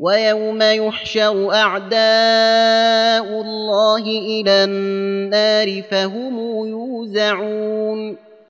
ويوم يحشر أعداء الله إلى النار فهم يوزعون